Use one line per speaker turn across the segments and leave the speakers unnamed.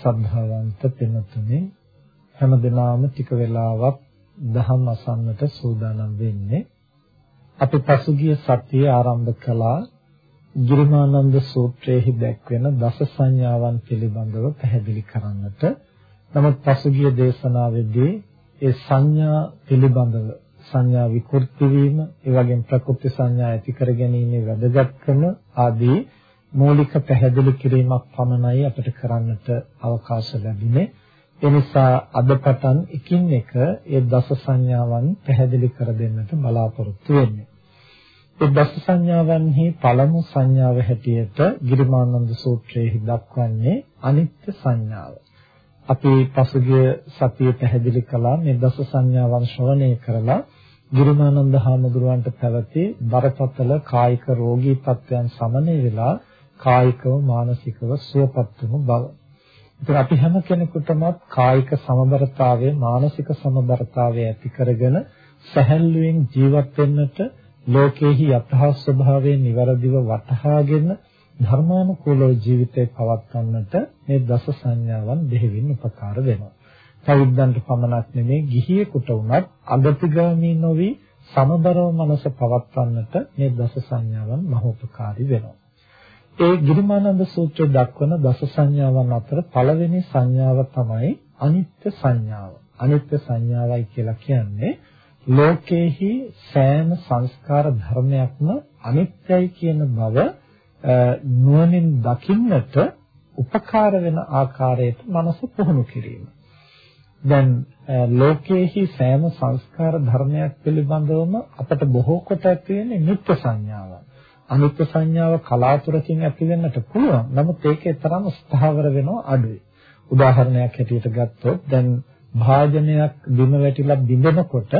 සද්ධාවන්ත පින්තුනේ හැමදෙනාම ටික වෙලාවක් දහම් අසන්නට සූදානම් වෙන්නේ. අපි පසුගිය සතියේ ආරම්භ කළා ගිරිමානන්ද සූත්‍රයේහි දැක්වෙන දස සංඥාවන් පිළිබඳව පැහැදිලි කරන්නට. නමුත් පසුගිය දේශනාවේදී ඒ සංඥා පිළිබඳව සංඥා විකෘති වීම ඒ වගේම ප්‍රකෘති සංඥා ඇති කර ගැනීම වැදගත්කම ආදී මූලික පැහැදිලි කිරීමක් පමණයි අපිට කරන්නට අවකාශ ලැබුණේ. ඒ නිසා අද පටන් එකින් එක ඒ දස සංඥාවන් පැහැදිලි කර දෙන්නට බලාපොරොත්තු වෙන්නේ. ඒ දස සංඥාවන්හි පළමු සංඥාව හැටියට ගිරිමානන්ද සූත්‍රයේ දක්වන්නේ අනිත්‍ය සංඥාව. අපි පසුගිය සතියේ පැහැදිලි කළා මේ දස සංඥාවන් ශ්‍රවණය කරලා ගිරිමානන්ද හාමුදුරුවන්ට පැවති බරපතල කායික රෝගී තත්ත්වයන් සමනය වෙලා කායිකව මානසිකව සුවපත් වුණු බව. ඉතින් අපි හැම කෙනෙකුටම කායික සමබරතාවය මානසික සමබරතාවය ඇති කරගෙන සැහැල්ලුවෙන් ජීවත් වෙන්නට ලෝකේහි යථා ස්වභාවය નિවරදිව වටහාගෙන ධර්මානුකූලව ජීවිතය පවත්වන්නට මේ දස සංඥාවන් දෙහිවින් උපකාර වෙනවා. පැවිද්දන්ට පමණක් නෙමෙයි ගිහියෙකුට වුණත් අගතිගාමී නොවි සමබරව මනස පවත්වන්නට මේ දස සංඥාවන් මහෝපකාරී වෙනවා. ඒ ගිරිමානන්ද සූත්‍රයේ දක්වන දස සංඥාවන් අතර පළවෙනි සංඥාව තමයි අනිත්‍ය සංඥාව. අනිත්‍ය සංඥාවයි කියලා කියන්නේ ලෝකේහි සෑම සංස්කාර ධර්මයක්ම අනිත්‍යයි කියන බව නුවණින් දකින්නට උපකාර වෙන ආකාරයට මනස පුහුණු කිරීම. දැන් ලෝකයේහි සෑම සංස්කාර ධර්මයක් පිළිබඳවම අපට බොහෝ කොට ඇති වෙන්නේ නිත්‍ය සංඥාවක්. අනිත්‍ය සංඥාව කලාතුරකින් ඇති වෙන්නට පුළුවන්. නමුත් ඒකේ තරම් ස්ථාවර වෙනව අඩුයි. උදාහරණයක් හැටියට ගත්තොත් දැන් භාජනයක් බිම වැටිලා බිඳෙනකොට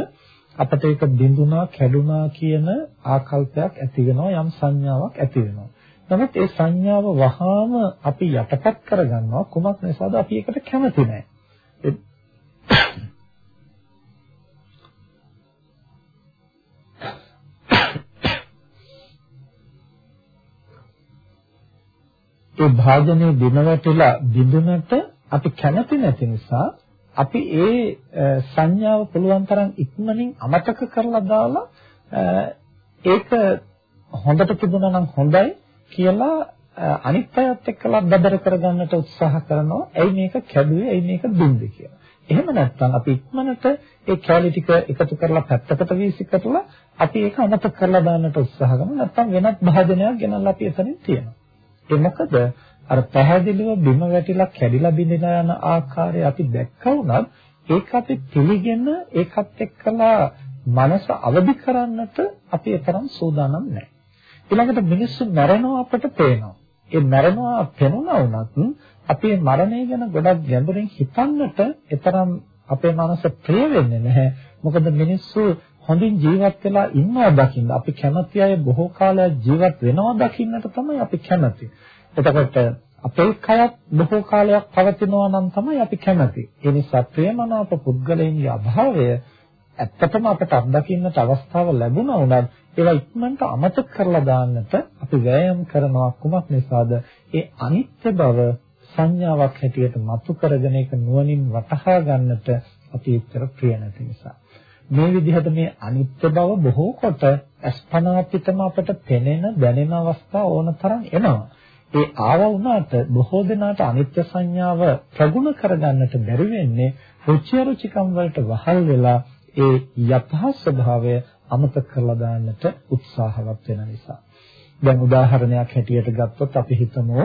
අපිට ඒක බිඳුනා කැඩුනා කියන ආකල්පයක් ඇති වෙනවා යම් සංඥාවක් ඇති වෙනවා. නමුත් ඒ සංඥාව වහාම අපි යටපත් කරගන්නවා කුමක් නිසාද අපි ඒකට කැමති නැහැ. ඒ භාජනයේ බිම වැටිලා බිඳුනට අපි කැමති නැති නිසා අපි ඒ සංඥාව පුළුවන් තරම් ඉක්මනින් අමතක කරලා දාලා ඒක හොඳට තිබුණා නම් හොඳයි කියලා අනිත් අයත් එක්කලා බදර කරගන්නට උත්සාහ කරනවා. ඇයි මේක කැඩුවේ? ඇයි මේක දුන්නේ කියලා. එහෙම නැත්නම් අපි ඉක්මනට ඒ කැලි ටික එකතු කරලා පැත්තකට වීසි කරලා අපි ඒක අමතක කරලා දාන්නට උත්සාහ කරනවා. නැත්නම් වෙනත් භාජනයක් ගෙනල්ලා අපි එතනින් තියනවා. ඒ මොකද අර පැහැදිලිව බිම වැටිලා කැඩිලා බිඳින යන ආකාරය අපි දැක්කා වුණත් ඒක අපි පිළිගෙන ඒකත් එක්කලා මනස අවදි කරන්නට අපි ඒ තරම් සූදානම් නැහැ. ඊළඟට මිනිස්සු මැරෙනවා අපට පේනවා. ඒ මැරෙනවා පෙනුණා වුණත් අපි මරණය ගැන ගොඩක් ගැඹුරින් හිතන්නට එතරම් අපේ මනස ප්‍රිය වෙන්නේ නැහැ. මොකද මිනිස්සු හොඳින් ජීවත් වෙලා ඉන්නවා දකින්න අපි කැමති අය බොහෝ කාලයක් ජීවත් වෙනවා දකින්නට තමයි අපි කැමති. එතකොට අපේ කයත් බොහෝ කාලයක් පවතිනවා නම් තමයි අපි කැමති. ඒ නිසා ප්‍රේමනාප පුද්ගලයන්ගේ අභාවය ඇත්තටම අපට අත්දකින්නට අවස්ථාව ලැබුණා උනත් ඒවා ඉක්මනට අමතක කරලා දාන්නට අපි වෑයම් කරනවා කුමක් නිසාද? ඒ අනිත්‍ය බව සංඥාවක් හැටියට මතු කරගෙන ඒක නුවණින් වටහා ගන්නට අපි එච්චර ප්‍රිය නැති නිසා. මේ විදිහට මේ අනිත්‍ය බව බොහෝ කොට අස්පනා පිටම අපට පෙනෙන දැනෙන අවස්ථා ඕන තරම් එනවා. ඒ ආව වුණාට බොහෝ දෙනාට අනිත්‍ය සංඥාව ප්‍රගුණ කරගන්නට බැරි වෙන්නේ රුචි අරුචිකම් වලට වහල් වෙලා ඒ යථා ස්වභාවය අමතක කරලා දාන්නට උත්සාහවත් වෙන නිසා. දැන් උදාහරණයක් හැටියට ගත්තොත් අපි හිතමු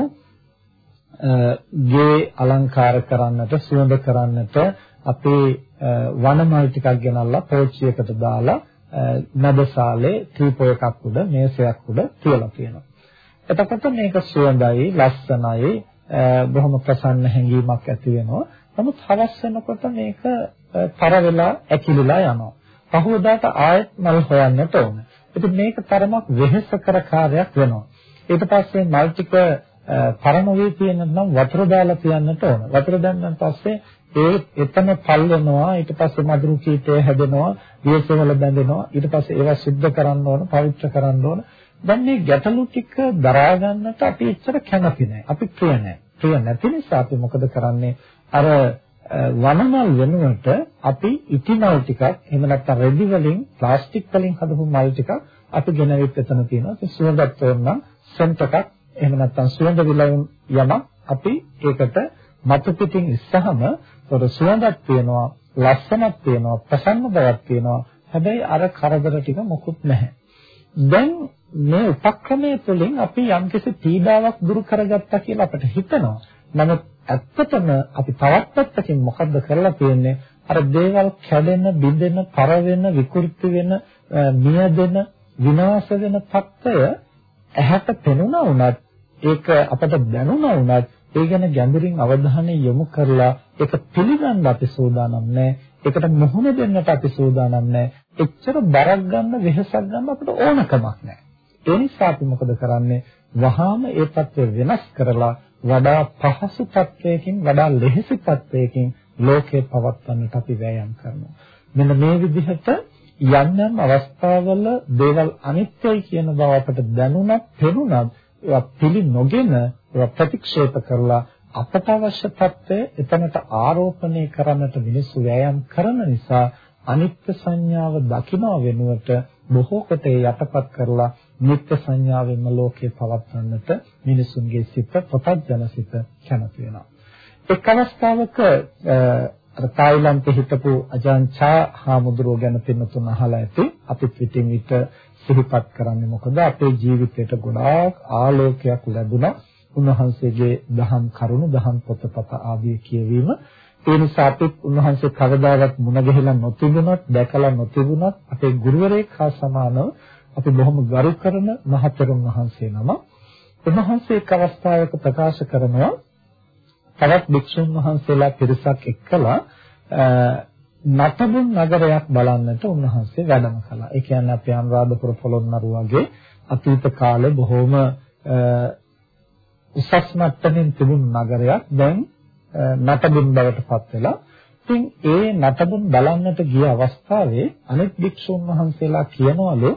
ගේ අලංකාර කරන්නට සුවඳ කරන්නට අපේ වනමල් ටිකක් ගෙනල්ලා පෝච්චියකට දාලා නදසාලේ ත්‍රිපෝ එකක් උඩ මේසයක් උඩ තියලා තියෙනවා. එතකොට මේක සුවඳයි, ලස්සනයි, බොහොම ප්‍රසන්න හැඟීමක් ඇති වෙනවා. නමුත් හවස් වෙනකොට මේක තර වෙලා ඇකිලිලා යනවා. පහවදාට ආයෙත් මල් හොයන්නට ඕන. ඉතින් මේක තරමක් වෙහෙසකර කාර්යයක් වෙනවා. ඊට පස්සේ මල් ටික පරණ වේ තියෙන නම් වතුර දාලා තියන්නට ඕන. වතුර දැම්මන් පස්සේ ඒ එතන පල් වෙනවා ඊට පස්සේ මధుරු කීටය හැදෙනවා වියසවල බැඳෙනවා ඊට පස්සේ ඒවා සුද්ධ කරන්න ඕන පවිත්‍ර කරන්න ඕන. දැන් මේ ගැටලු ටික දරා ගන්නට අපි එච්චර කැමති නැහැ අපි ප්‍රිය නැහැ ප්‍රිය නැති නිසා අපි මොකද කරන්නේ? අර වනමල් වෙනුවට අපි ඉටි මල් ටිකක් එහෙම නැත්නම් රෙදි වලින් ප්ලාස්ටික් වලින් හදපු මල් ටිකක් අපි ගෙනවිත් එතන තියෙනවා. ඒ සුවඳත් ඕන සෙන්ට් එකක් එහෙම නැත්නම් සුවඳ විලවුන් යම අපි ඒකට මතු පිටින් ඉස්සහම පොර සුවඳක් තියෙනවා ලස්සනක් තියෙනවා ප්‍රසන්න බවක් තියෙනවා හැබැයි අර කරදර ටික මොකුත් නැහැ දැන් මේ උපක්‍රමයේ තුලින් අපි යම්කිසි පීඩාවක් දුරු කරගත්තා කියලා අපිට හිතෙනවා. නමුත් ඇත්තටම අපි තවත් පැත්තකින් මොකද්ද කරලා තියෙන්නේ? අර දේවල් කැඩෙන, බිඳෙන, පර වෙන, විකෘති වෙන, මියදෙන, විනාශ වෙන తত্ত্বය ඇහැට පෙනුණා වුණත් ඒක අපට දැනුණා වුණත් ඒ ගැන ගැඹුරින් අවධානය යොමු කරලා ඒක පිළිගන්න අපි සූදානම් නැහැ. ඒකට මුහුණ දෙන්නට අපි සූදානම් නැහැ. එච්චර බරක් ගන්න වෙහසක් ගන්න අපිට ඕනකමක් නැහැ. ඒ නිසා අපි මොකද කරන්නේ? වහාම ඒ தත්ත්වය වෙනස් කරලා වඩා පහසු තත්වයකින් වඩා ලෙහෙසි තත්වයකින් ලෝකේ පවත්වන්නට අපි වෑයම් කරනවා. මෙන්න මේ විදිහට යම් යම් අවස්ථාවල දේවල් අනිත්‍යයි කියන බව අපට දැනුණත්, පෙනුණත් ඒවා පිළි නොගෙන ඒවා ප්‍රතික්ෂේප කරලා අපට අවශ්‍ය தත්ත්වය එතනට ආරෝපණය කරන්නට මිනිස්සු වෑයම් කරන නිසා අනිත්‍ය සංඥාව දකින්න වෙනුවට බොහෝ කොට යටපත් කරලා නිත්‍ය සංඥාවෙන්ම ලෝකේ පවත්වන්නට මිනිසුන්ගේ සිත පොතජන සිත කැමති වෙනවා. එක් අවස්ථාවක අර තායිලන්තේ හිටපු අජාන්චා හාමුදුරුවෝ ගැන පින්නතුන් අහලා ඇති. අපි පිටින් විට සිහිපත් කරන්නේ මොකද? අපේ ජීවිතයට ගොඩාක් ආලෝකයක් ලැබුණා. උන්වහන්සේගේ දහම් කරුණු දහම් පොතපත ආදී කියවීම. ඒ නිසා අපි උන්වහන්සේ කවදාවත් මුණ ගැහිලා නොතිබුණත් දැකලා නොතිබුණත් අපේ ගුරුවරයෙක් හා සමානව අපි බොහොම ගරු කරන මහතෙරුන් වහන්සේ නම උන්වහන්සේ එක් අවස්ථාවක ප්‍රකාශ කරනවා තවත් භික්ෂුන් වහන්සේලා පිරිසක් එක්කලා නටබුන් නගරයක් බලන්නට උන්වහන්සේ වැඩම කළා. ඒ කියන්නේ අපේ අනුරාධපුර පොළොන්නරුව වගේ අතීත කාලේ බොහොම උසස් මට්ටමින් තිබුණු නගරයක්. දැන් නටබුන් බවට පත් වෙලා ඉතින් ඒ නටබුන් බලන්නට ගිය අවස්ථාවේ අනෙක් භික්ෂුන් වහන්සේලා කියනවලු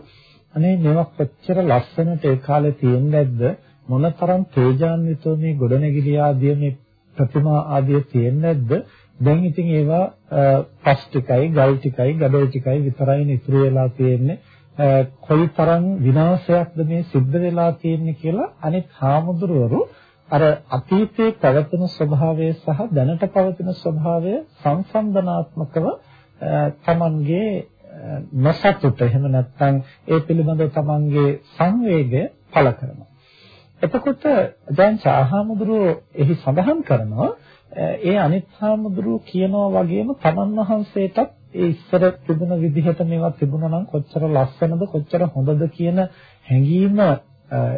අනේ මේවා කොච්චර ලස්සනට ඒ කාලේ තියෙන්නේ නැද්ද? මොනතරම් තේජාන්විතව මේ ගොඩනැගිලි ආදී මේ ප්‍රතිමා ආදී තියෙන්නේ නැද්ද? දැන් ඉතින් ඒවා පස් ටිකයි ගල් ටිකයි ගඩොල් ටිකයි විතරයි ඉතුරු වෙලා තියෙන්නේ කොයිතරම් විනාශයක්ද මේ සිද්ධ වෙලා තියෙන්නේ කියලා අනිත් හාමුදුරුවෝ අර අතීතයේ පැවතුණු ස්වභාවය සහ දැනට පවතින ස්වභාවය සංසන්දනාත්මකව තමන්ගේ නොසතුට එහෙම නැත්නම් ඒ පිළිබඳව තමන්ගේ සංවේගය පළ කරනවා. එතකොට දැන් සාහාමුදුරුවෝ එහි සඳහන් කරනවා ඒ අනිත් හාමුදුරුවෝ කියනවා වගේම තමන් වහන්සේටත් ඒ ඉස්සර තිබුණ විදිහට මේවා තිබුණා නම් කොච්චර ලස්සනද කොච්චර හොඳද කියන හැඟීම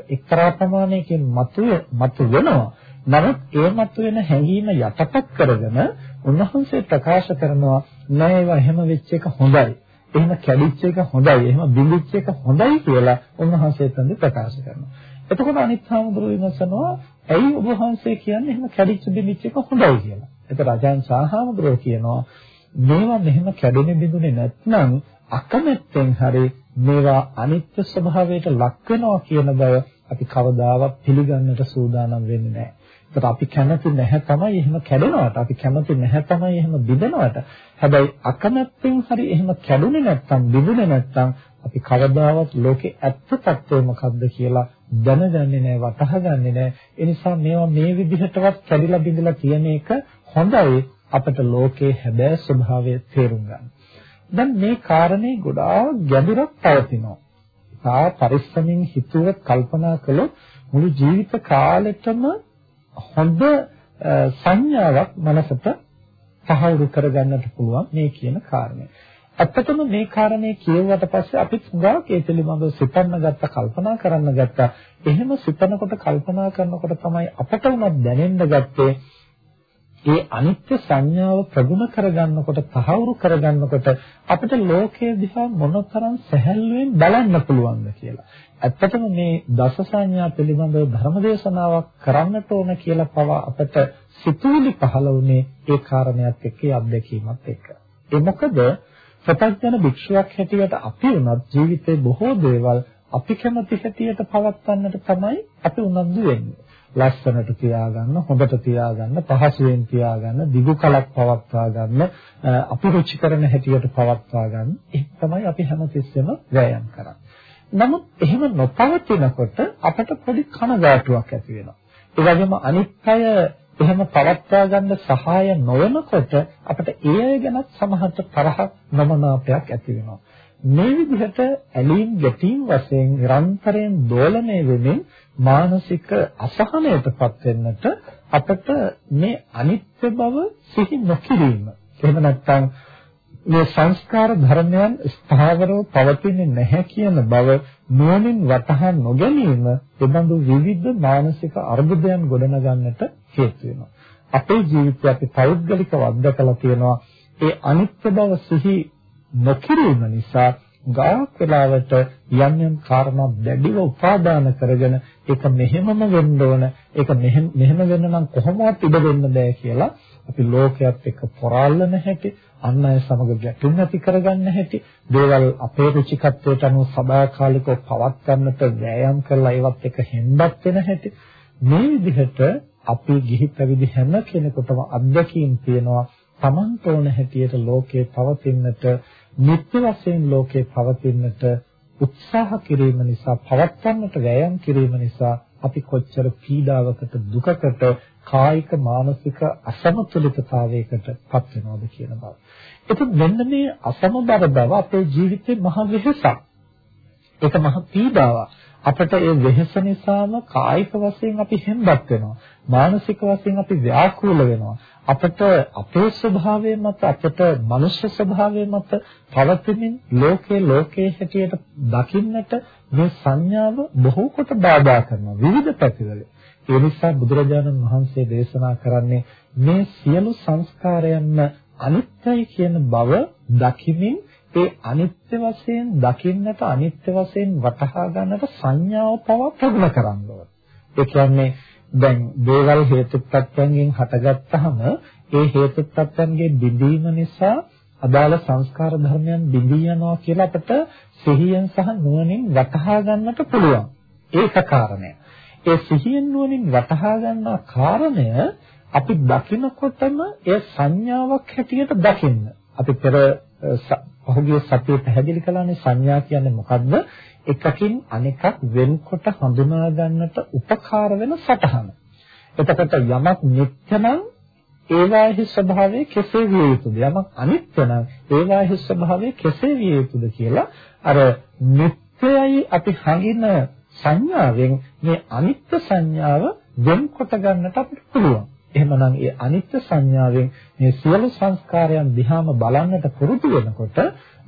එක්තරා ප්‍රමාණයකින් මතුවේ මතු වෙනවා. නමුත් ඒ මතුවෙන හැඟීම යටපත් කරගෙන උන්වහන්සේ ප්‍රකාශ කරනවා නෑ ඒවා එහෙම වෙච්ච එක හොඳයි. එහෙම කැඩිච්ච එක හොඳයි. එහෙම බිඳිච්ච එක හොඳයි කියලා උන්වහන්සේ තන්දි ප්‍රකාශ කරනවා. එතකොට අනිත් හාමුදුරුවෝ විමසනවා ඇයි ඔබ වහන්සේ කියන්නේ එහෙම කැඩිච්ච බිඳිච්ච එක හොඳයි කියලා. එතකොට අජාන් සාහාමුදුරුවෝ කියනවා මේවා මෙහෙම කැඩෙන්නේ බිඳුනේ නැත්නම් අකමැත්තෙන් හරි මේවා අනිත්‍ය ස්වභාවයට ලක් වෙනවා කියන බව අපි කවදාවත් පිළිගන්නට සූදානම් වෙන්නේ නැහැ. ඒකට අපි කැමති නැහැ තමයි එහෙම කැඩෙනවට. අපි කැමති නැහැ තමයි එහෙම බිඳෙනවට. හැබැයි අකමැත්තෙන් හරි එහෙම කැඩුනේ නැත්නම් බිඳුනේ නැත්නම් අපි කවදාවත් ලෝකේ ඇත්ත తත්වය මොකක්ද කියලා දැනගන්නේ නැහැ වටහාගන්නේ නැහැ ඒ නිසා මේවා මේ විදිහටවත් කැඩිලා බිඳලා තියෙන එක හොඳයි අපට ලෝකේ හැබෑ ස්වභාවය තේරුම් ගන්න. දැන් මේ කාරණේ ගොඩාක් ගැඹුරක් පවතිනවා. තා පරිස්සමින් හිතුව කල්පනා කළොත් මුළු ජීවිත කාලෙටම හොඳ සංඥාවක් මනසට තහවුරු කරගන්නට පුළුවන් මේ කියන කාරණය. ඇත්තටම මේ කාරණේ කියුවට පස්සේ අපි හුඟක් ඒ පිළිබඳව සිතන්න ගත්ත කල්පනා කරන්න ගත්තා. එහෙම සිතනකොට කල්පනා කරනකොට තමයි අපට උනත් දැනෙන්න ගත්තේ ඒ අනිත්‍ය සංඥාව ප්‍රගුණ කරගන්නකොට තහවුරු කරගන්නකොට අපිට ලෝකයේ දිහා මොනතරම් සැහැල්ලුවෙන් බලන්න පුළුවන්ද කියලා. ඇත්තටම මේ දස සංඥා පිළිබඳව ධර්මදේශනාවක් කරන්නට ඕන කියලා පවා අපට සිතුවිලි පහළ වුණේ ඒ කාරණයක් එක්ක අත්දැකීමත් එක්ක. ඒ මොකද සත්‍යඥ භික්ෂුවක් හැටියට අපි වුණත් ජීවිතේ බොහෝ දේවල් අපි කැමති හැටියට පවත්වන්නට තමයි අපි උනන්දු වෙන්නේ. ලස්සනට තියාගන්න, හොඳට තියාගන්න, පහසුවෙන් තියාගන්න, දිගු කලක් පවත්වා ගන්න, අපි රුචි කරන හැටියට පවත්වා ගන්න. ඒක තමයි අපි හැමතිස්සෙම වෑයම් කරන්නේ. නමුත් එහෙම නොපවතිනකොට අපට පොඩි කනගාටුවක් ඇති වෙනවා. ඒ වගේම අනිත් අය එහෙම පවත්වා ගන්න සහාය නොවනකොට අපිට ඒ අය ගැන සමහරට තරහක් නමනාපයක් ඇති වෙනවා. මේ විදිහට ඇලීම් ගැටීම් වශයෙන් නිරන්තරයෙන් දෝලණය වෙමින් මානසික අසහනයටපත් වෙන්නට අපට මේ අනිත්‍ය බව සිහි නොකිරීම. එහෙම නැත්නම් මේ සංස්කාර ධර්මයන් ස්ථාවරව පවතින්නේ නැහැ කියන බව නුවණින් වටහා නොගැනීම එබඳු විවිධ මානසික අර්බුදයන් ගොඩනගන්නට හේතු වෙනවා. අපේ ජීවිතය අපි පෞද්ගලිකව අත්දකලා තියෙනවා ඒ අනිත්‍ය බව සිහි නොකිරීම නිසා ගාක් වෙලාවට යම් යම් කාරණා දැඩිව උපාදාන කරගෙන ඒක මෙහෙමම වෙන්න ඕන ඒක මෙහෙම වෙන්න නම් කොහොමවත් ඉඩ දෙන්න බෑ කියලා අපි ලෝකයක් එක්ක පොරාලන හැටි අන් අය සමග ගැටුම් ඇති කරගන්න හැටි දේවල් අපේ රුචිකත්වයට අනුව සදාකාලිකව පවත් ගන්නට වෑයම් කරලා ඒවත් එක හෙම්බත් වෙන හැටි මේ විදිහට අපි ගිහි පැවිදි හැම කෙනෙකුටම අත්දැකීම් තියෙනවා Tamanට ඕන හැටියට ලෝකේ පවතින්නට නිත්‍ය වශයෙන් ලෝකේ පවතින්නට උත්සාහ කිරීම නිසා පවත්වන්නට වෑයම් කිරීම නිසා අපි කොච්චර පීඩාවකට දුකකට කායික මානසික අසමතුලිතතාවයකට පත් වෙනවද කියන බව. එතකොට මෙන්න මේ අසමබර බව අපේ ජීවිතේ මහ වෙහසක්. ඒක මහ පීඩාවක්. අපට ඒ වෙහස නිසාම කායික වශයෙන් අපි හෙම්බත් වෙනවා. මානසික වශයෙන් අපි ව්‍යාකූල වෙනවා. අපට අපේ ස්වභාවය මත අපට මනුෂ්‍ය ස්වභාවය මත පවතිමින් ලෝකේ ලෝකයේ හැටියට දකින්නට මේ සංඥාව බොහෝ කොට බාධා කරනවා විවිධ පැතිවල. ඒ නිසා බුදුරජාණන් වහන්සේ දේශනා කරන්නේ මේ සියලු සංස්කාරයන්ම අනිත්‍යයි කියන බව දකිමින් ඒ අනිත්‍ය වශයෙන් දකින්නට අනිත්‍ය වශයෙන් වටහා ගන්නට සංඥාව පව ප්‍රගුණ කරන්න ඕන. ඒ කියන්නේ දැන් දේවල් හේතුප්‍රත්‍යයෙන් හටගත්තාම ඒ හේතුප්‍රත්‍යයන්ගේ බිඳීම නිසා අදාළ සංස්කාර ධර්මයන් බිඳී යනවා කියලා අපිට සිහියෙන් සහ නුවණින් වටහා ගන්නට පුළුවන්. ඒක කාරණය. ඒ සිහියෙන් නුවණින් වටහා ගන්නා කාරණය අපි දකිනකොටම ඒ සංඥාවක් හැටියට දකින්න. අපි පෙර පහුගිය සතියේ පැහැදිලි කළානේ සංඥා කියන්නේ මොකද්ද? එකකින් අනෙකක් වෙන්කොට හඳුනා ගන්නට උපකාර වෙන සටහන. එතකොට යමක් නිත්‍ය නම් ඒවාෙහි ස්වභාවය කෙසේ විය යුතුද? යමක් අනිත්‍ය නම් ඒවාෙහි ස්වභාවය කෙසේ විය යුතුද කියලා අර නිත්‍යයි අපි හඟින සංඥාවෙන් මේ අනිත්‍ය සංඥාව වෙන්කොට ගන්නට අපිට පුළුවන්. එහෙමනම් ඒ අනිත්‍ය සංඥාවෙන් මේ සියලු සංස්කාරයන් දිහාම බලන්නට පුරුදු වෙනකොට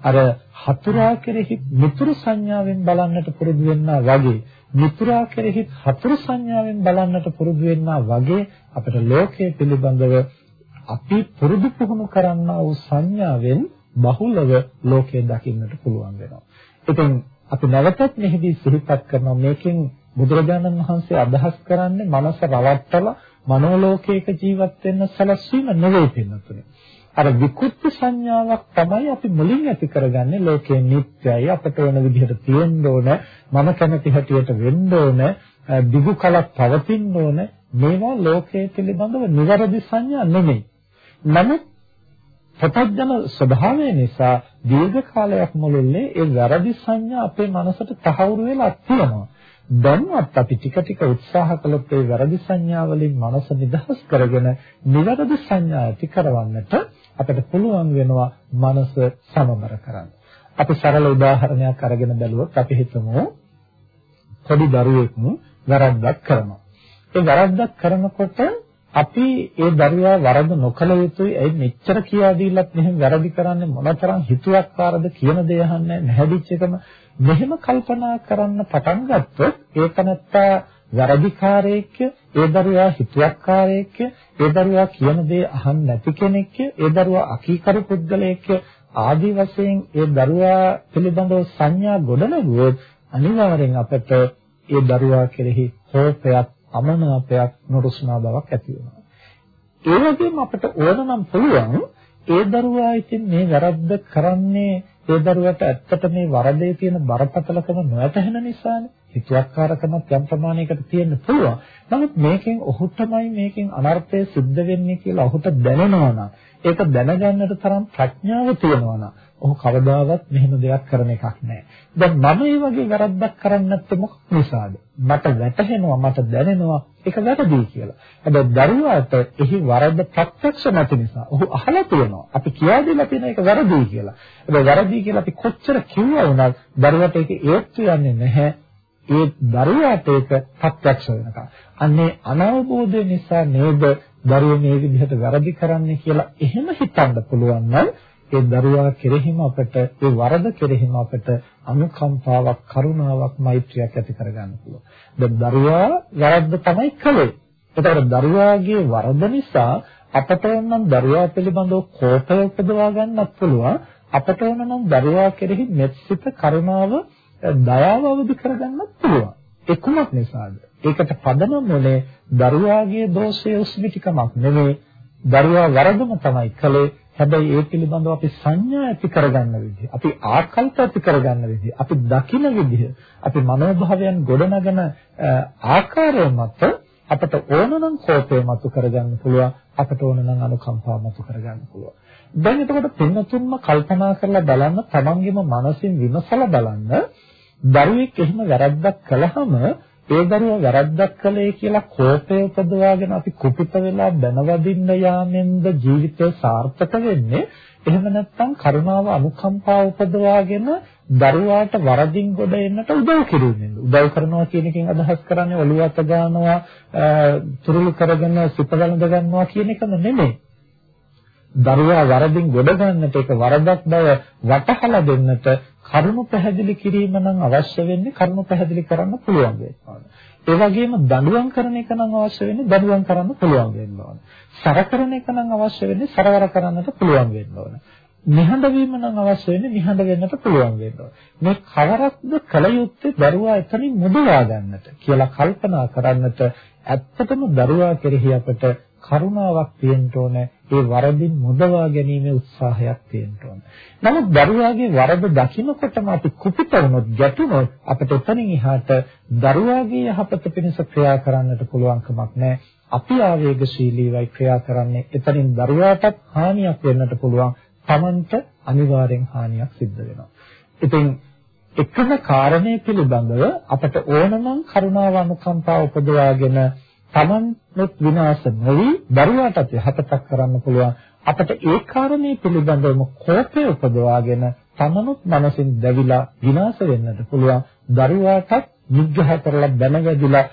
අර හතුරා කෙරෙහි මිතුරු සංඥාවෙන් බලන්නට පුරුදු වෙන්නා වගේ මිතුරා කෙරෙහි හතුරු සංඥාවෙන් බලන්නට පුරුදු වෙන්නා වගේ අපිට ලෝකයේ පිළිබඳව අපි පුරුදු පුහුණු කරන්නා වූ සංඥාවෙන් බහුලව ලෝකය දකින්නට පුළුවන් වෙනවා. ඉතින් අපි නැවතත් මෙහිදී සිහිපත් කරනවා මේකෙන් බුදුරජාණන් වහන්සේ අදහස් කරන්නේ මනස රවට්ටලා මනෝලෝකයක ජීවත් වෙන්න සැලැස්වීම නෙවෙයි පින්නතුනේ. අර විකෘති සංඥාවක් තමයි අපි මුලින් ඇති කරගන්නේ ලෝකේ නිත්‍යයි අපට ඕන විදිහට තියෙන්න ඕන මම කැමති හැටියට වෙන්න ඕන දිගු කලක් පවතින්න ඕන මේවා ලෝකයේ පිළිබඳව නිවැරදි සංඥා නෙමෙයි. නමුත් ප්‍රත්‍යඥ ස්වභාවය නිසා දීර්ඝ කාලයක් මුළුල්ලේ ඒ වැරදි සංඥා අපේ මනසට තහවුරු වෙලා තියෙනවා. දැන්වත් අපි ටික ටික උත්සාහ කළොත් ඒ වැරදි සංඥා වලින් මනස නිදහස් කරගෙන නිවැරදි සංඥා ඇති කරවන්නට අපිට පුළුවන් වෙනවා මනස සමබර කරන්න. අපි සරල උදාහරණයක් අරගෙන බැලුවොත් අපි හිතමු පොඩි දරුවෙක් වැරද්දක් කරනවා. ඒ වැරද්දක් කරනකොට අපි ඒ දරුවා වරද නොකළ යුතුයි. ඒ මෙච්චර කියා දීලත් මෙහෙම වැරදි කරන්නේ මොනතරම් හිතුවක්කාරද කියන දේ අහන්නේ නැහැදිච්ච එකම මෙහෙම කල්පනා කරන්න පටන් ගත්තොත් ඒක නැත්තා වැරදිකාරයෙක් ඒ දරුවා හිතුවක්කාරයෙක් ඒ දරුවා කියන දේ අහන්නේ නැති කෙනෙක් ඒ දරුවා අකීකරු පුද්ගලයෙක් ආදී වශයෙන් ඒ දරුවා පිළිබඳව සංඥා ගොඩනගුවොත් අනිවාර්යෙන් අපට ඒ දරුවා කෙරෙහි කෝපයක් අමනාපයක් නුරුස්නා බවක් ඇති වෙනවා. ඒ වගේම අපිට ඕන නම් පුළුවන් ඒ දරුවා ඉතින් මේ වැරද්ද කරන්නේ ඒ දරුවට ඇත්තට මේ වරදේ තියෙන බරපතලකම නොවැටහෙන නිසානේ. හිතුවක්කාරකමක් යම් ප්‍රමාණයකට තියෙන්න පුළුවන්. නමුත් මේකෙන් ඔහුටමයි මේකෙන් අනර්ථය සිද්ධ වෙන්නේ කියලා ඔහුට දැනෙනවා නම් ඒක දැනගන්නට තරම් ප්‍රඥාව තියෙනවා නම් ඔහු කවදාවත් මෙහෙම දෙයක් කරන එකක් නැහැ. දැන් මම මේ වගේ වැරද්දක් කරන්නේ නැත්තේ මොකක් නිසාද? මට වැටහෙනවා මට දැනෙනවා ඒක වැරදි කියලා. හැබැයි දරුවාට එහි වරද ප්‍රත්‍යක්ෂ නැති නිසා ඔහු අහලා තියෙනවා. අපි කියා දෙලා තියෙන එක වැරදි කියලා. හැබැයි වැරදි කියලා අපි කොච්චර කිව්වා වුණත් දරුවට ඒක ඒත්තු යන්නේ නැහැ. ඒ දරුවාට ඒක ප්‍රත්‍යක්ෂ වෙනකම්. අන්නේ අනවබෝධය නිසා නේද දරුවෝ මේ විදිහට වැරදි කරන්නේ කියලා එහෙම හිතන්න පුළුවන් නම් ඒ දරුවා කෙරෙහිම අපට ඒ වරද කෙරෙහිම අපට අනුකම්පාවක් කරුණාවක් මෛත්‍රියක් ඇති කරගන්න පුළුවන්. දැන් දරුවා වැරද්ද තමයි කළේ. ඒතකොට දරුවාගේ වරද නිසා අපට නම් දරුවා පිළිබඳව කෝපය උපදවා ගන්නත් පුළුවන්. අපට නම් දරුවා කෙරෙහි මෙත්සිත කරුණාව දයාව අවදි කරගන්නත් පුළුවන්. ඒ කුමක් නිසාද? ඒකට පදනම මොලේ දරුවාගේ දෝෂයේ උස්මිතිකමක් නෙමෙයි. දරුවා වරදම තමයි කළේ. හැබැයි ඒ පිළිබඳව අපි සංඥා ඇති කරගන්න විදිහ, අපි ආකල්ප ඇති කරගන්න විදිහ, අපි දකින විදිහ, අපි මනෝභාවයන් ගොඩනගන ආකාරය මත අපට ඕනනම් කෝපය මතු කරගන්න පුළුවන්, අපට ඕනනම් අනුකම්පාව මතු කරගන්න පුළුවන්. දැන් එතකොට පින්නතුන්ම කල්පනා කරලා බලන්න, තමන්ගේම මනසින් විමසලා බලන්න, දරුවෙක් එහෙම වැරද්දක් කළාම ඒ දරුවා වැරද්දක් කළේ කියලා කෝපය උපදවාගෙන අපි කුපිත වෙලා බැනවදින්න යාමෙන්ද ජීවිතය සාර්ථක වෙන්නේ එහෙම නැත්නම් කරුණාව අනුකම්පාව උපදවාගෙන දරුවාට වරදින් ගොඩ එන්නට උදව් කිරීමෙන් උදව් කරනවා කියන එකෙන් අදහස් කරන්නේ ඔළුව අත ගන්නවා තුරුළු කරගෙන සිත ගලඳ ගන්නවා කියන එකම නෙමෙයි. දරුවා වරදින් ගොඩ ගන්නට ඒක වරදක් බව වටහලා දෙන්නට කරුණු පැහැදිලි කිරීම නම් අවශ්‍ය වෙන්නේ කරුණු පැහැදිලි කරන්න පුළුවන් වෙනවා. ඒ වගේම දඬුවම් කරන එක නම් අවශ්‍ය වෙන්නේ දඬුවම් කරන්න පුළුවන් වෙන්න ඕන. සර කරන එක නම් අවශ්‍ය වෙන්නේ සරවර කරන්නට පුළුවන් වෙන්න ඕන. නිහඬ වීම නම් අවශ්‍ය වෙන්නේ නිහඬ වෙන්නට පුළුවන් වෙන්න ඕන. මේ කවරක්ද කල යුත්තේ දරුවා එතනින් මුදවා ගන්නට කියලා කල්පනා කරන්නට ඇත්තටම දරුවා කෙරෙහි අපට කරුණාවක් තියෙන්න ඕනේ. ඒ වරදින් මුදවා ගැනීමේ උත්සාහයක් තියෙන්න ඕනේ. නමුත් දරුවාගේ වරද දකිනකොටම අපි කුපිත වුණොත් ගැටුනොත් අපිට එතනින් එහාට දරුවාගේ යහපත පිණිස ක්‍රියා කරන්නට පුළුවන් කමක් නැහැ. අපි ආවේගශීලීවයි ක්‍රියා කරන්නේ. එතනින් දරුවාටත් හානියක් වෙන්නට පුළුවන්. Tamanට අනිවාර්යෙන් හානියක් සිද්ධ වෙනවා. ඉතින් එකම කාරණේ පිළිබඳව අපට ඕනනම් කරුණාව අනුකම්පාව උපදවාගෙන තමන්වත් විනාශ නොවි දරුවාටත් යහපතක් කරන්න පුළුවන්. අපට ඒ කාරණේ පිළිබඳවම කෝපය උපදවාගෙන තමනුත් මනසින් දැවිලා විනාශ වෙන්නට පුළුවන්. දරුවාටත් නිග්‍රහ කරලා බැනගැදිලා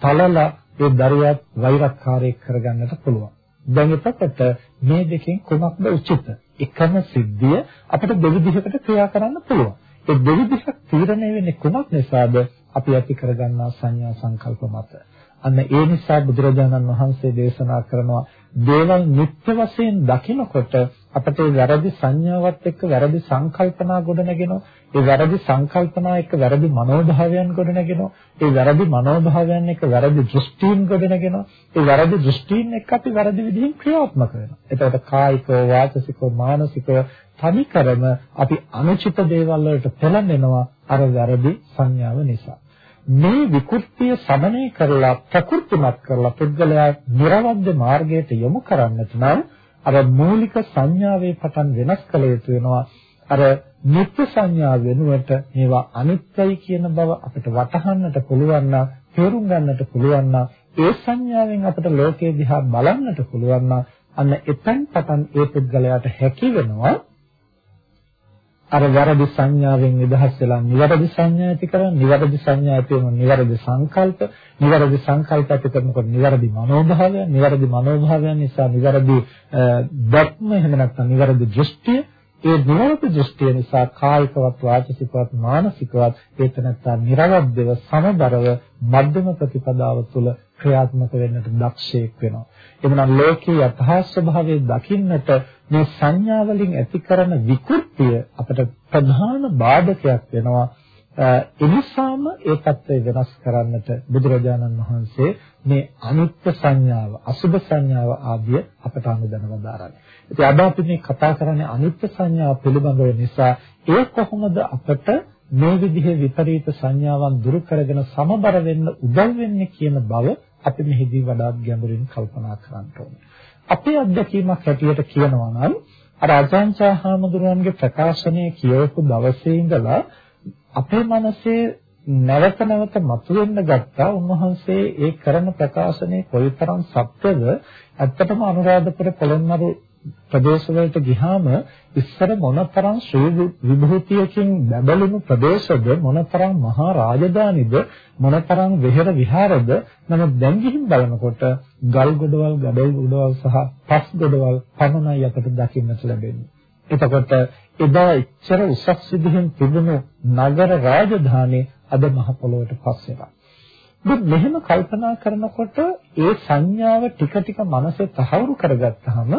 තලලා ඒ දරුවාත් වෛරක්කාරයෙක් කරගන්නට පුළුවන්. දැන් එතකොට මේ දෙකෙන් කොමක්ද උචිත? එකම සිද්ධිය අපිට දෙවිදිහකට ක්‍රියා කරන්න පුළුවන්. ඒ දෙවිදිහක් තීරණය වෙන්නේ කුමක් නිසාද? අපි ඇති කරගන්නා සංඥා සංකල්ප මත. අන්න ඒ නිසා බුදුරජාණන් වහන්සේ දේශනා කරනවා දේවල් නිත්‍ය වශයෙන් දකිනකොට අපට ඒ වැරදි සංඥාවත් එක්ක වැරදි සංකල්පනා ගොඩනගෙනවා. ඒ වැරදි සංකල්පනා එක්ක වැරදි මනෝභාවයන් ගොඩනගෙනවා. ඒ වැරදි මනෝභාවයන් එක්ක වැරදි දෘෂ්ටීන් ගොඩනගෙනවා. ඒ වැරදි දෘෂ්ටීන් එක්ක අපි වැරදි විදිහින් ක්‍රියාත්මක වෙනවා. එතකොට කායිකව, වාචසිකව, මානසිකව තනිකරම අපි අනුචිත දේවල් වලට පෙළඹෙනවා අර වැරදි සංඥාව නිසා. මේ විකෘතිය සමනය කරලා ප්‍රකෘතිමත් කරලා පුද්ගලයා නිර්වද්‍ය මාර්ගයට යොමු කරන්නට නම් අර මූලික සංඥාවේ පටන් වෙනස් කළ යුතු වෙනවා. අර නිත්‍ය සංඥා වෙනුවට මේවා අනිත්‍යයි කියන බව අපිට වටහන්නට පුළුවන් නම් තේරුම් ගන්නට පුළුවන් නම් ඒ සංඥාවෙන් අපිට ලෝකයේ දිහා බලන්නට පුළුවන් නම් අන්න එතෙන් පටන් ඒ පුද්ගලයාට හැකි වෙනවා අර වැරදි සංඥාවෙන් නිදහස් වෙලා නිවැරදි සංඥා ඇති කරන නිවැරදි සංඥා ඇති වෙන නිවැරදි සංකල්ප නිවැරදි සංකල්ප ඇති කරනකොට නිවැරදි මනෝභාවය නිවැරදි මනෝභාවයන් නිසා නිවැරදි දැක්ම එහෙම නැත්නම් නිවැරදි දෘෂ්ටිය ඒ නිවැරදි දෘෂ්ටිය නිසා කායිකවත් වාචිකවත් මානසිකවත් ඒතනත්තා නිර්වද්‍යව සමබරව මධ්‍යම ප්‍රතිපදාව තුළ ක්‍රියාත්මක වෙන්නට දක්ෂයෙක් වෙනවා. එමනම් ලෝකයේ යථා ස්වභාවය දකින්නට මේ සංඥා වලින් ඇති කරන විකෘතිය අපට ප්‍රධාන බාධකයක් වෙනවා. එනිසාම ඒ தත්ත්වය වෙනස් කරන්නට බුදුරජාණන් වහන්සේ මේ අනිත්‍ය සංඥාව, අසුභ සංඥාව ආදිය අපට අනුදැනව දාරන්නේ. ඉතින් අද අපි මේ කතා කරන්නේ අනිත්‍ය සංඥාව පිළිබඳව නිසා ඒ කොහොමද අපට මේ විදිහේ විපරීත සංඥාවන් දුරු කරගෙන සමබර වෙන්න උදව් වෙන්නේ කියන බව අපි මෙහිදී වඩාත් ගැඹුරින් කල්පනා කරන්න ඕනේ. අපේ අත්දැකීමක් හැටියට කියනවා නම් අර අජාන්චා හාමුදුරුවන්ගේ ප්‍රකාශනය කියවපු දවසේ ඉඳලා අපේ මනසේ නැවත නැවත මතුවෙන්න ගත්තා. උන්වහන්සේ ඒ කරන ප්‍රකාශනයේ කොයිතරම් සත්‍යද? ඇත්තටම අනුරාධපුර පොළොන්නරු ප්‍රදේශවලට ගිහාම ඉස්සර මොනතරම් ශ්‍රී විභූතියකින් බබළුණු ප්‍රදේශද මොනතරම් මහා රාජධානිද මොනතරම් වෙහෙර විහාරද නමුත් දැන් ගිහින් බලනකොට ගල් ගොඩවල් ගඩොල් ගොඩවල් සහ පස් ගොඩවල් පමණයි අපට දකින්නට ලැබෙන්නේ. එතකොට එදා ඉච්ඡර උසස් විදිහෙන් තිබුණු නගර රාජධානී අද මහ පොළොවට පස් වෙනවා. දැන් මෙහෙම කල්පනා කරනකොට ඒ සංඥාව ටික ටික මනසේ තහවුරු කරගත්තාම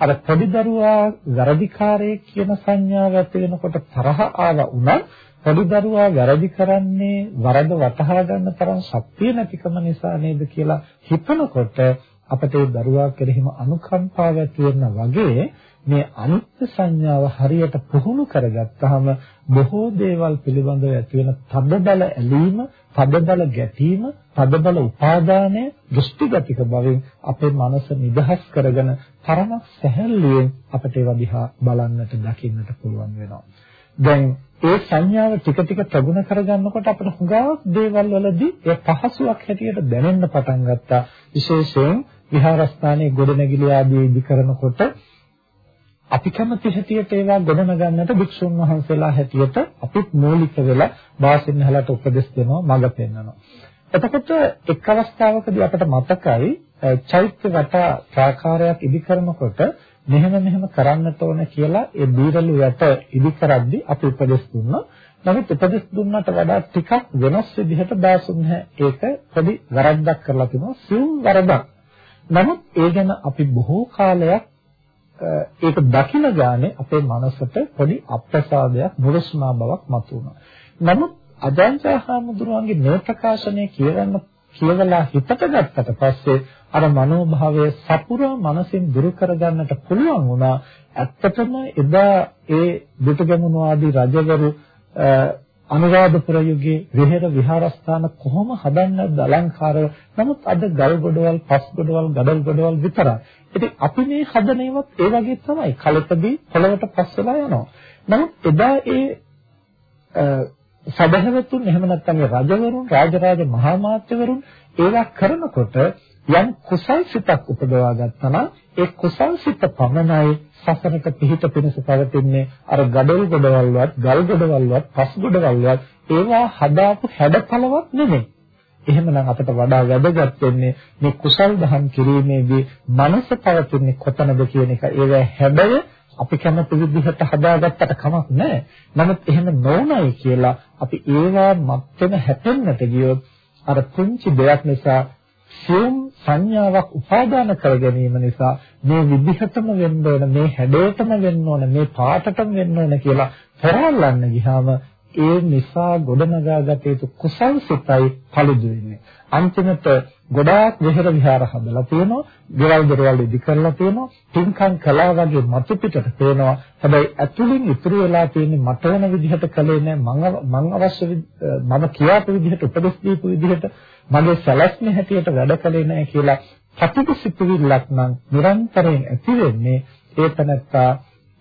අර පොඩි දරුවා වැරදිකාරයෙක් කියන සංඥාව ඇති වෙනකොට තරහ ආවා උනත් පොඩි දරුවා වැරදි කරන්නේ වරද වටහා ගන්න තරම් ශක්තිය නැතිකම නිසා නේද කියලා හිතනකොට අපට ඒ දරුවා කෙරෙහිම අනුකම්පාව ඇති වගේ මේ අනිත්‍ය සංඥාව හරියට පුහුණු කරගත්තාම බොහෝ දේවල් පිළිබඳව ඇති වෙන තදබල ඇලීම, තදබල ගැටීම, තදබල උපාදානය, දෘෂ්ටිගතික බවෙන් අපේ මනස නිදහස් කරගෙන තරමක් සැහැල්ලුවෙන් අපට ඒවා දිහා බලන්නට, දකින්නට පුළුවන් වෙනවා. දැන් ඒ සංඥාව ටික ටික ප්‍රගුණ කරගන්නකොට අපිට හුඟක් දේවල් වලදී ඒ පහසුවක් හැටියට දැනෙන්න පටන් ගත්තා. විශේෂයෙන් විහාරස්ථානයේ ගොඩනැගිලි ආදී ඉදි කරනකොට අපි කැමති හැටියට ඒවා ගොඩනගන්නට භික්ෂුන් වහන්සේලා හැටියට අපිත් මූලික වෙලා වාසින්හලට උපදෙස් දෙනවා මඟ පෙන්වනවා. එතකොට එක් අවස්ථාවකදී අපට මතකයි චෛත්‍ය වට ප්‍රාකාරයක් ඉදි කරනකොට මෙහෙම මෙහෙම කරන්නට ඕන කියලා ඒ බීරලු යට ඉදි කරද්දී අපි උපදෙස් දුන්නා. නමුත් උපදෙස් දුන්නට වඩා ටිකක් වෙනස් විදිහට දාසුන් ඒක පොඩි වැරද්දක් කරලා තිබුණා. සිව් වරදක්. නමුත් ඒ ගැන අපි බොහෝ කාලයක් ඒක දකින ගානේ අපේ මනසට පොඩි අප්‍රසාදයක් මුරස්නා බවක් මතුවනවා. නමුත් අජාන්චා හාමුදුරුවන්ගේ මේ ප්‍රකාශනය කියවන්න කියවලා හිතට ගත්තට පස්සේ අර මනෝභාවය සපුරා මනසින් දුරු කරගන්නට පුළුවන් වුණා. ඇත්තටම එදා ඒ දුටුගැමුණු ආදී රජවරු අනුරාධපුර යුගයේ විහෙර විහාරස්ථාන කොහොම හදන්නද අලංකාරව නමුත් අද ගල් ගොඩවල් පස් ගොඩවල් ගඩොල් ගොඩවල් විතරයි. ඉතින් අපි මේ හදන ඒවත් ඒ වගේ තමයි. කලකදී පොළවට පස් වෙලා යනවා. නමුත් එදා ඒ සදහවතුන් එහෙම නැත්නම් රජවරුන් රාජරාජ මහා මාත්‍යවරුන් ඒවා කරනකොට යම් කුසල් සිතක් උපදවා ගත්තා නම් ඒ කුසල් සිත පමණයි සසරට පිහිට පිණිස පවතින්නේ අර gadol ගොඩවල්වත් ගල් ගොඩවල්වත් පස් ගොඩවල්වත් ඒවා හදාපු හැඩතලවත් නෙමෙයි. එහෙමනම් අපිට වඩා වැදගත් වෙන්නේ මේ කුසල් දහම් කිරීමේදී මනස පවතින්නේ කොතනද කියන එක. ඒවා හැඩය අපි කැමති විදිහට හදාගත්තට කමක් නැහැ. නමුත් එහෙම නොවුනයි කියලා අපි ඒවා මත්තම හැපෙන්නට ගියොත් අර පුංචි දෙයක් නිසා සියුම් සංඥාවක් උපාදාන කර ගැනීම නිසා මේ විදිහටම වෙන්න ඕන මේ හැඩයටම වෙන්න ඕන මේ පාටටම වෙන්න ඕන කියලා පෙරල්ලන්න ගියාම ඒ නිසා ගොඩනගාගත යුතු කුසල් සිතයි පළුදු වෙන්නේ. අන්තිමට ගොඩාක් විහෙර විහාර හදලා තියෙනවා, ගෙවල් දොරවල් ඉදි කරලා තියෙනවා, තින්කම් කළා වගේ මතු පිටට පේනවා. හැබැයි ඇතුලින් ඉතුරු වෙලා තියෙන්නේ මට වෙන විදිහට කළේ නැහැ. මම මම අවශ්‍ය මම කියාපු විදිහට උපදෙස් දීපු විදිහට මගේ සැලැස්ම හැටියට වැඩ කළේ නැහැ කියලා පටිඝ සිතුවිල්ලක් නම් නිරන්තරයෙන් ඇති වෙන්නේ ඒ තනත්තා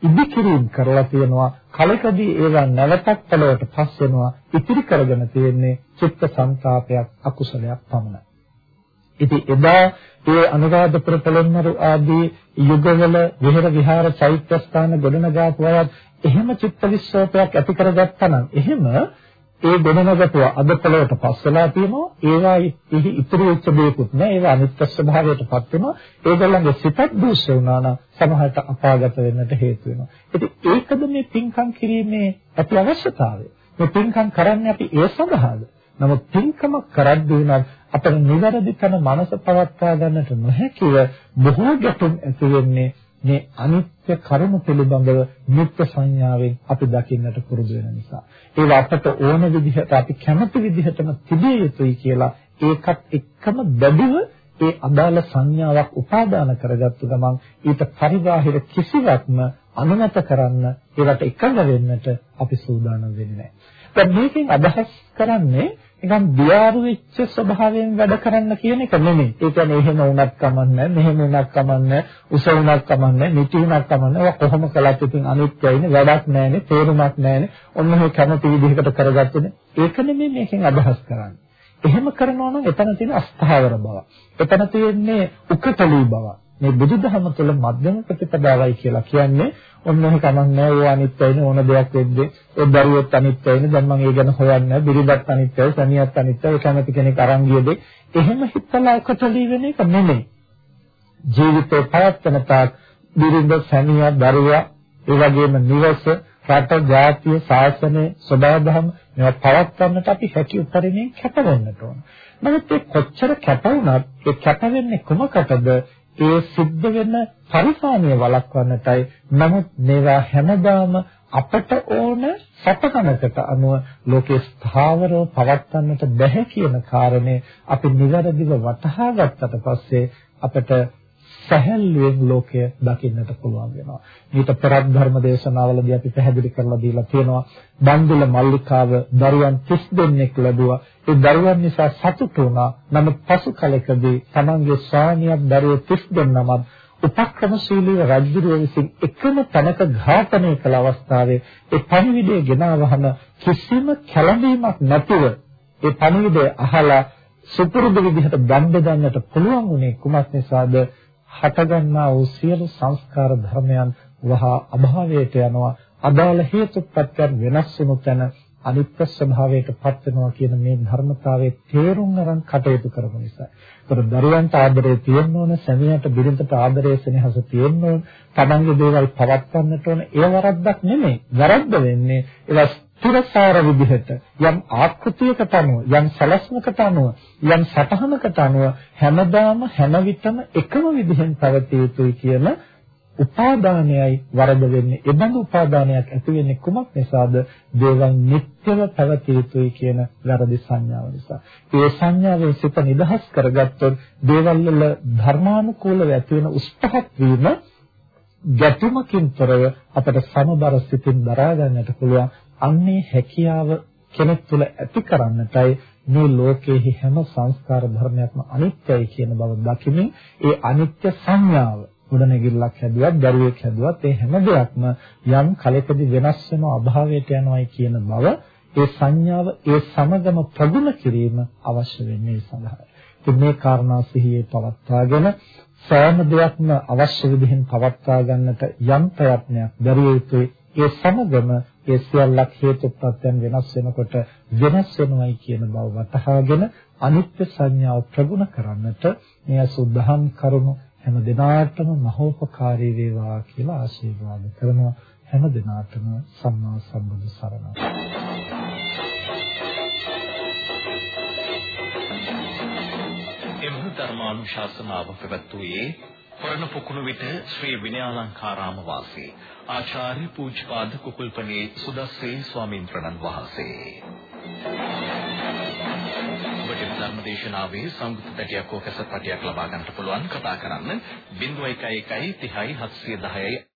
ඉදිකිරීම කරලා තියෙනවා. කලකදී ඒවා නැවතත් පළවට පස් වෙනවා. ඉතිරි කරගෙන තියෙන්නේ චිත්ත සංතාපයක් අකුසලයක් පමණයි. ඉතින් එදා ඒ අනුරාධපුර පොළොන්නරු ආදී යුගවල විහෙර විහාර චෛත්‍ය ස්ථාන ගොඩනගාපු අයත් එහෙම චිත්ත විශ්වාසයක් ඇති කරගත්තා නම් එහෙම ඒ ගොඩනගපුව අද පොළොවට පස් වෙලා තියෙනවා. ඒවා එහි ඉතුරු වෙච්ච දෙයක්වත් නෑ. ඒවා අනිත්‍ය ස්වභාවයටපත් වෙනවා. ඒගොල්ලන්ගේ සිතත් දූෂ්‍ය වුණා නම් සමහරට අපාගත වෙන්නට හේතු වෙනවා. ඉතින් ඒකද මේ පින්කම් කිරීමේ ඇති අවශ්‍යතාවය. මේ පින්කම් කරන්නේ අපි ඒ සඳහාද? නමුත් පින්කම කරද්දී නම් අපේ නිවැරදි තන මනස පවත්වා ගන්නට නොහැකිව බොහෝ ගැටුම් ඇති වෙන්නේ මේ අනිත්‍ය කර්ම පිළිබඳව නිත්‍ය සංඥාවෙන් අපි දකින්නට පුරුදු වෙන නිසා. ඒවා අපට ඕන විදිහට අපි කැමති විදිහටම තිබිය යුතුයි කියලා ඒකත් එක්කම බැඳිව ඒ අදාළ සංඥාවක් උපාදාන කරගත්තු ගමන් ඊට පරිබාහිර කිසිවක්ම අනුමත කරන්න ඒවට එකඟ වෙන්නට අපි සූදානම් වෙන්නේ නැහැ. දැන් මේකෙන් අදහස් කරන්නේ නිකන් දියාරු වෙච්ච ස්වභාවයෙන් වැඩ කරන්න කියන එක නෙමෙයි. ඒ කියන්නේ එහෙම වුණත් කමන්නේ මෙහෙම වුණත් කමන්නේ උස වුණත් කමන්නේ නිටි වුණත් කමන්නේ ඔය කොහොම කළත් ඉතින් අනිත්‍යයිනේ වැඩක් නැහැනේ තේරුමක් නැහැනේ ඔන්න ඔය කැමති විදිහකට කරගත්තනේ. ඒක නෙමෙයි මේකෙන් අදහස් කරන්නේ. එහෙම කරනවා නම් එතන තියෙන අස්ථාවර බව. එතන තියෙන්නේ උකටලී බව. මේ බුදුදහම තුළ මධ්‍යම ප්‍රතිපදාවයි කියලා කියන්නේ ඔන්න ඔහි කමක් නැහැ ඕ අනිත්‍යයිනේ ඕන දෙයක් වෙද්දී ඒ දරුවොත් අනිත්‍යයිනේ දැන් මම ඒ ගැන හොයන්නේ නැහැ බිරිඳත් අනිත්‍යයි සමියත් අනිත්‍යයි කැමති කෙනෙක් අරන් ගියදී එහෙම හිතලා එකටලී වෙන එක නෙමෙයි ජීවිතේ පවත්වන තාක් බිරිඳ සමිය දරුවා ඒ වගේම නිවස රට ජාතිය ශාසනය සදාදහම මේවා පවත්වන්නට අපි හැකි උපරිමයෙන් කැප වෙන්නට ඕන. නමුත් ඒ කොච්චර කැප වුණත් ඒ කැප වෙන්නේ කොමකටද? ඒ සිද්ධ වෙන පරිසාමිය වළක්වන්නටයි. නමුත් මේවා හැමදාම අපට ඕන සපකනකට අනුව ලෝකේ ස්ථාවරව පවත්වන්නට බැහැ කියන කාරණේ අපි නිවැරදිව වටහා ගත්තට පස්සේ අපට සැහැල්ලුවෙන් ලෝකය දකින්නට පුළුවන් වෙනවා. ඊට පෙරත් ධර්ම දේශනාවලදී අපි පැහැදිලි කරලා දීලා තියෙනවා බන්දුල මල්ලිකාව දරුවන් 30 දෙනෙක් ලැබුවා. ඒ දරුවන් නිසා සතුටු වුණා. නමුත් පසු කලකදී තමන්ගේ ස්වාමියාත් දරුවෝ 30 දෙනාමත් උපක්‍රමශීලී රජුරුව විසින් එකම තැනක ඝාතනය කළ අවස්ථාවේ ඒ පණිවිඩය ගෙනාවහම කිසිම කැළඹීමක් නැතුව ඒ පණිවිඩය අහලා සුපුරුදු විදිහට දණ්ඩ දන්නට පුළුවන් උනේ කුමක් නිසාද හටගන්නා වූ සියලු සංස්කාර ධර්මයන් වහා අභාවයට යනවා අදාළ හේතුප්‍රත්‍යයන් වෙනස් වුණු තැන අනිත්‍ය ස්වභාවයට පත් වෙනවා කියන මේ ධර්මතාවයේ තේරුම් අරන් කටයුතු කරපු නිසා. ඒතර දරුවන්ට ආදරය තියෙන්න ඕන, සැමියාට බිරිඳට ආදරය සෙනෙහස තියෙන්න ඕන, තමන්ගේ දේවල් පවත්වන්නට ඕන. ඒ වරද්දක් නෙමෙයි. වරද්ද වෙන්නේ ඒවා ස්ථිරසාර විදිහට යම් ආකෘතියකට අනුව යම් සලස්මකට අනුව යම් සටහනකට අනුව හැමදාම හැම විටම එකම විදිහෙන් පැවතිය යුතුයි කියන උපාදානයයි වරද වෙන්නේ. ඒ බඳු උපාදානයක් ඇති වෙන්නේ කුමක් නිසාද? දේවල් නිත්‍යව පැවතිය යුතුයි කියන වැරදි සංඥාව නිසා. ඒ සංඥාවෙන් සිත නිදහස් කරගත්තොත් දේවල් වල ධර්මානුකූලව ඇති වෙන උස්පහත් වීම ගැටුමකින් තොරව අපට සමබර සිතින් දරා ගන්නට පුළුවන් අන්නේ හැකියාව කෙනෙක් තුළ ඇති කරන්නටයි මේ ලෝකයේ හැම සංස්කාර ධර්මයක්ම අනිත්‍යයි කියන බව දකිමින් ඒ අනිත්‍ය සංඥාව ගොඩනැගිල්ලක් හැදුවත් දරුවෙක් හැදුවත් ඒ හැම දෙයක්ම යම් කලකදී වෙනස් වෙන අභාවයට යනවායි කියන බව ඒ සංඥාව ඒ සමගම ප්‍රගුණ කිරීම අවශ්‍ය වෙන්නේ ඒ සඳහායි. ඉතින් මේ කාරණා සිහියේ පවත්වාගෙන සෑම දෙයක්ම අවශ්‍ය විදිහෙන් පවත්වා ගන්නට යම් ප්‍රයත්නයක් දරිය යුතුයි. ඒ සමගම ඒ සියල්ලක් හේතුප්‍රත්‍යයන් වෙනස් වෙනකොට වෙනස් වෙනවයි කියන බව වටහාගෙන අනිත්‍ය සංඥාව ප්‍රගුණ කරන්නට මේ සුද්ධහම් කරුණු හැම දිනාටම මහෝපකාරී වේවා කියලා ආශිර්වාද කරනවා. හැම දිනාටම සම්මා සම්බුදු සරණයි.
එම ධර්මානුශාසනාව පැවැත්වුවේ පරණ පුකුණු විට ශ්‍රී විනයාලංකාරාම වාසී ආචාර්ය පූජ්‍යපාද කුකුල්පනේ සුදස්සේ ස්වාමීන් වහන්සේ. ඔබට ධර්මදේශනාවේ සංගීත පැටියක් හෝ කැසට් පැටියක් ලබා ගන්නට පුළුවන් කතා කරන්න 0111 30 710